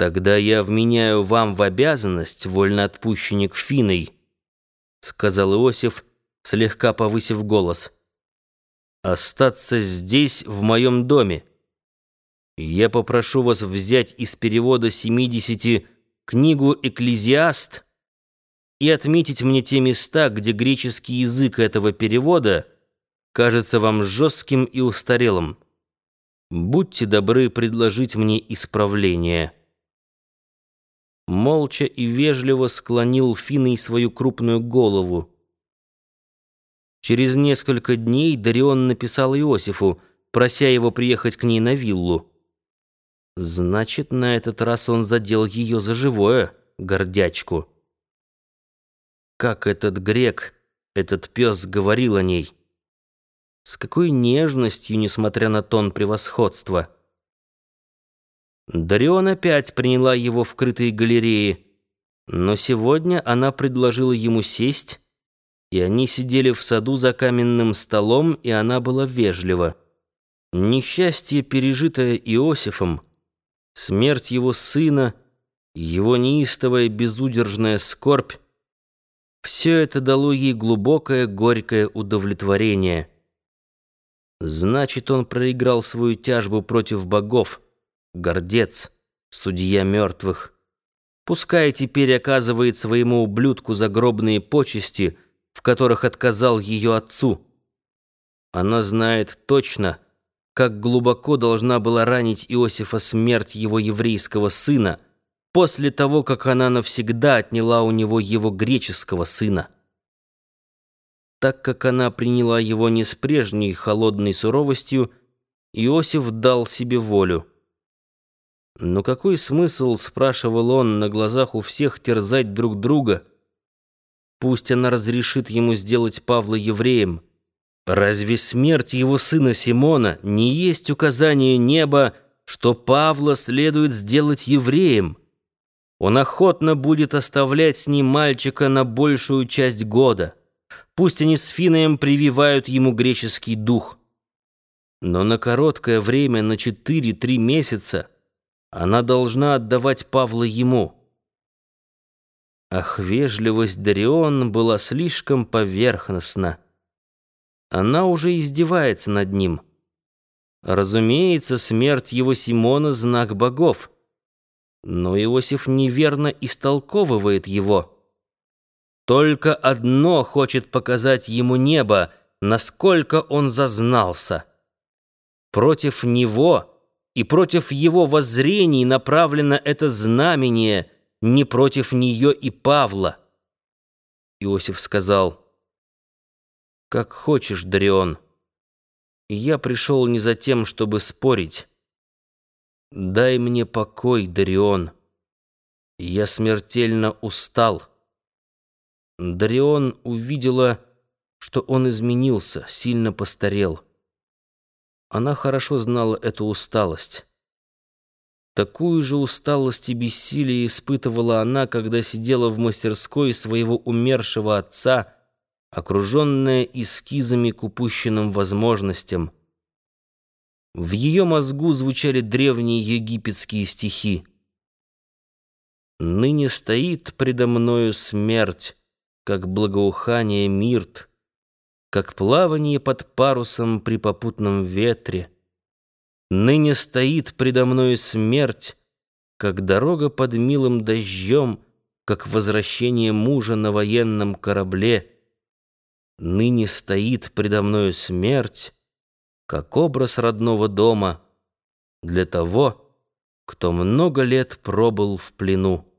«Тогда я вменяю вам в обязанность, вольноотпущенник Финой», — сказал Иосиф, слегка повысив голос, — «остаться здесь, в моем доме. Я попрошу вас взять из перевода семидесяти книгу «Экклезиаст» и отметить мне те места, где греческий язык этого перевода кажется вам жестким и устарелым. Будьте добры предложить мне исправление» молча и вежливо склонил Финой свою крупную голову. Через несколько дней Дарион написал Иосифу, прося его приехать к ней на виллу. Значит, на этот раз он задел ее за живое, гордячку. Как этот грек, этот пес говорил о ней. С какой нежностью, несмотря на тон превосходства. Дарион опять приняла его в крытой галерее, но сегодня она предложила ему сесть, и они сидели в саду за каменным столом, и она была вежлива. Несчастье, пережитое Иосифом, смерть его сына, его неистовая безудержная скорбь, все это дало ей глубокое горькое удовлетворение. Значит, он проиграл свою тяжбу против богов — гордец, судья мертвых. Пускай теперь оказывает своему ублюдку загробные почести, в которых отказал ее отцу. Она знает точно, как глубоко должна была ранить Иосифа смерть его еврейского сына после того, как она навсегда отняла у него его греческого сына. Так как она приняла его не с прежней холодной суровостью, Иосиф дал себе волю. Но какой смысл, спрашивал он, на глазах у всех терзать друг друга? Пусть она разрешит ему сделать Павла евреем. Разве смерть его сына Симона не есть указание неба, что Павла следует сделать евреем? Он охотно будет оставлять с ним мальчика на большую часть года. Пусть они с Финаем прививают ему греческий дух. Но на короткое время, на четыре-три месяца, она должна отдавать Павла ему. Ах, вежливость Дарион была слишком поверхностна. Она уже издевается над ним. Разумеется, смерть его Симона — знак богов. Но Иосиф неверно истолковывает его. Только одно хочет показать ему небо, насколько он зазнался. Против него — и против его воззрений направлено это знамение, не против нее и Павла. Иосиф сказал, «Как хочешь, Дарион. Я пришел не за тем, чтобы спорить. Дай мне покой, Дарион. Я смертельно устал». Дарион увидела, что он изменился, сильно постарел. Она хорошо знала эту усталость. Такую же усталость и бессилие испытывала она, когда сидела в мастерской своего умершего отца, окруженная эскизами к упущенным возможностям. В ее мозгу звучали древние египетские стихи. «Ныне стоит предо мною смерть, как благоухание мирт, как плавание под парусом при попутном ветре. Ныне стоит предо мною смерть, как дорога под милым дождем, как возвращение мужа на военном корабле. Ныне стоит предо мною смерть, как образ родного дома для того, кто много лет пробыл в плену.